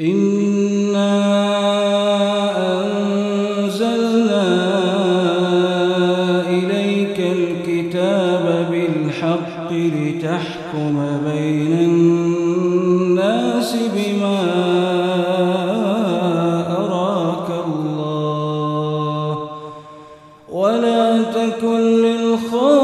إنا أنزلنا إليك الكتاب بالحق لتحكم بين الناس بما أراك الله ولا تكن للخائنين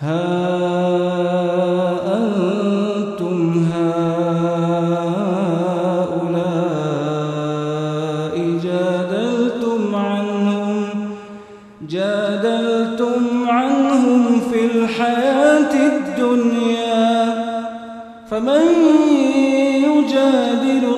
ها أنتم هؤلاء جادلتم عنهم جادلتم عنهم في الحياة الدنيا فمن يجادل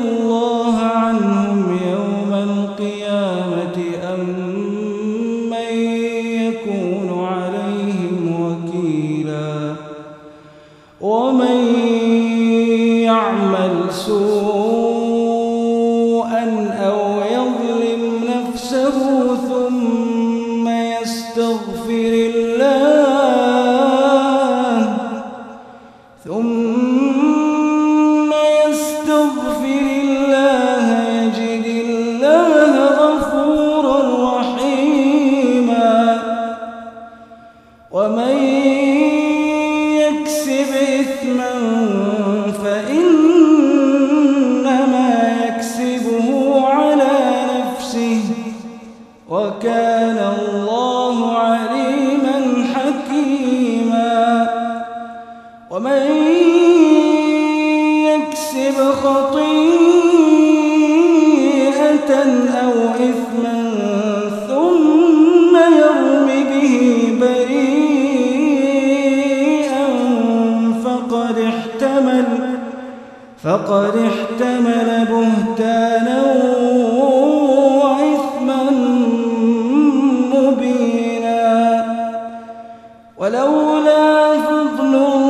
سوءا أو يظلم نفسه ثم يستغفر الله ثم يستغفر الله يجد الله غفورا رحيما. ومن وكان الله عليما حكيما. ومن يكسب خطيئة أو إثما ثم يرم به بريئا فقد احتمل فقد احتمل بهتانا ولولا فضل الله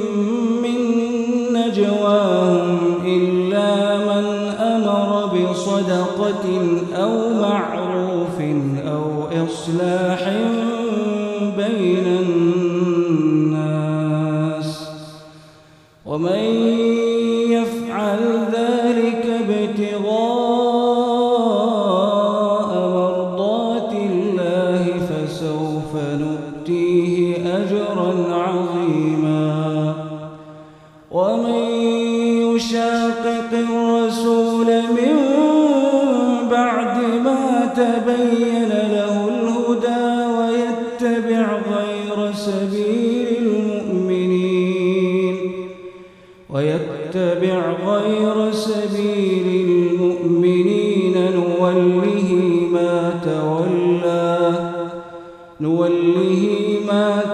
أو معروف أو إصلاح بينهم ويتبع غير سبيل المؤمنين نوله ما تولى نوله ما تولى